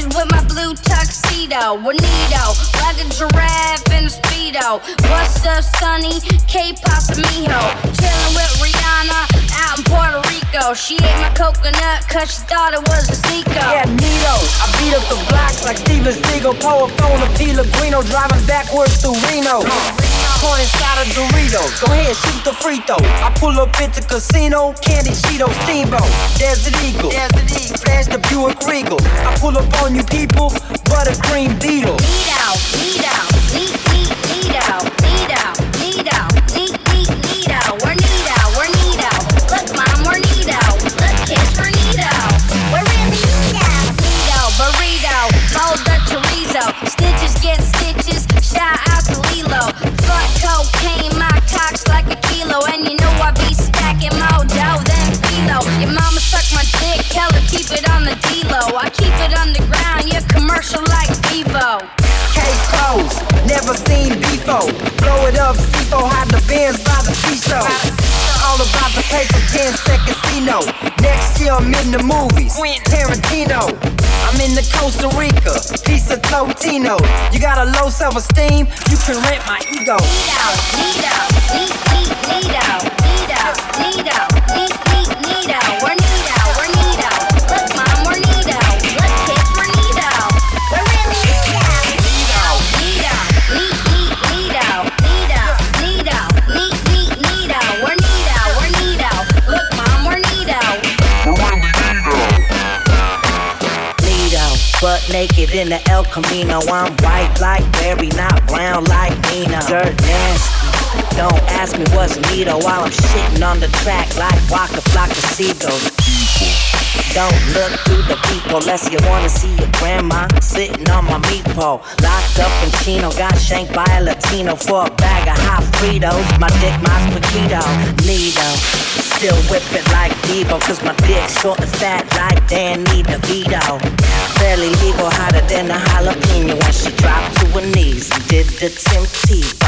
bitches with my blue tuxedo. Juanito, like a giraffe in a speedo. What's up, Sonny? K-pop mijo. Chillin' with Rihanna out in Puerto Rico. She ate my coconut cause she thought it was a Zico. Yeah, Nito. I beat up the block like Steven Seagal. Pour a phone to Pellegrino. Driving backwards through Reno. Corn inside a Dorito. Go ahead, shoot the free throw. I pull up at the casino. Candy Cheeto Steamboat. Desert Eagle. Desert Eagle. The Buick Regal. I pull up on you people. Buttercream Beetle. Nito, Nito, neat, neat, it on the D-Lo. I keep it underground, you're commercial like Vivo. Case closed, never seen before. Blow it up, C4, hide the bands by the seashore. All about the paper, 10 seconds, Casino. Next year I'm in the movies, Tarantino. I'm in the Costa Rica, piece of Totino. You got a low self-esteem, you can rent my ego. Nito, neat, neat, Nito, Nito, Nito, butt naked in the El Camino. I'm white like Barry, not brown like Nina. Dirt nasty. Don't ask me what's Nito while I'm shitting on the track like Waka Flocka Seagulls. Don't look through the people unless you wanna see your grandma sitting on my meat pole. Locked up in Chino, got shanked by a Latino for a bag of hot Fritos. My dick, my spaghetti, Nito. Still whipping like Devo, cause my dick short and fat like Danny DeVito. Barely legal, hotter than a jalapeno when she dropped to her knees and did the Tim T.